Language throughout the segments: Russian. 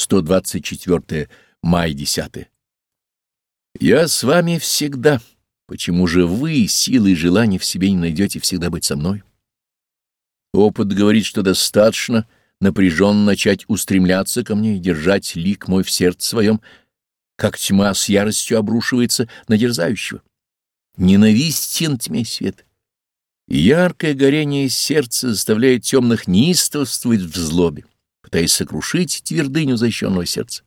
124 май 10. Я с вами всегда. Почему же вы силы и желания в себе не найдете всегда быть со мной? Опыт говорит, что достаточно напряженно начать устремляться ко мне и держать лик мой в сердце своем, как тьма с яростью обрушивается на дерзающего. Ненавистен тьме свет. Яркое горение сердца заставляет темных неистовствовать в злобе, пытаясь сокрушить твердыню защищенного сердца.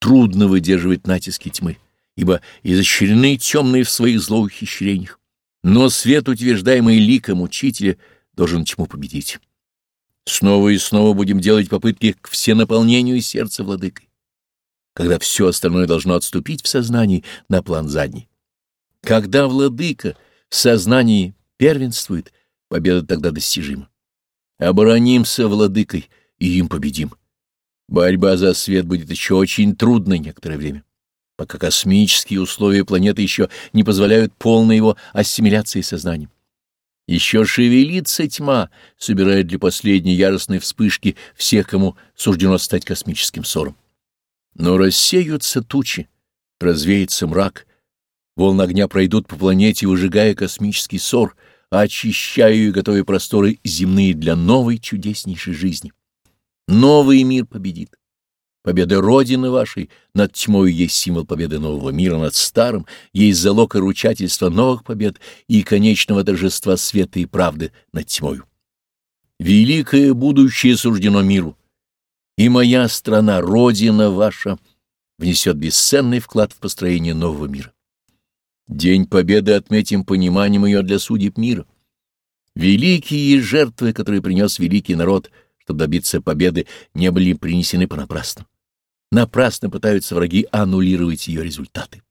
Трудно выдерживать натиски тьмы ибо изощрены темные в своих злоухищрениях. Но свет, утверждаемый ликом учителя, должен тьму победить. Снова и снова будем делать попытки к всенаполнению сердца владыкой, когда все остальное должно отступить в сознании на план задний. Когда владыка в сознании первенствует, победа тогда достижима. Оборонимся владыкой и им победим. Борьба за свет будет еще очень трудной некоторое время пока космические условия планеты еще не позволяют полной его ассимиляции сознанием. Еще шевелится тьма, собирая для последней яростной вспышки всех, кому суждено стать космическим ссором. Но рассеются тучи, развеется мрак, волны огня пройдут по планете, выжигая космический ссор, очищая и готовя просторы земные для новой чудеснейшей жизни. Новый мир победит. Победа Родины вашей над тьмой есть символ победы нового мира над старым, есть залог и ручательство новых побед и конечного торжества света и правды над тьмою. Великое будущее суждено миру, и моя страна, Родина ваша, внесет бесценный вклад в построение нового мира. День Победы отметим пониманием ее для судеб мира. Великие жертвы, которые принес великий народ, чтобы добиться победы, не были принесены понапрасну. Напрасно пытаются враги аннулировать ее результаты.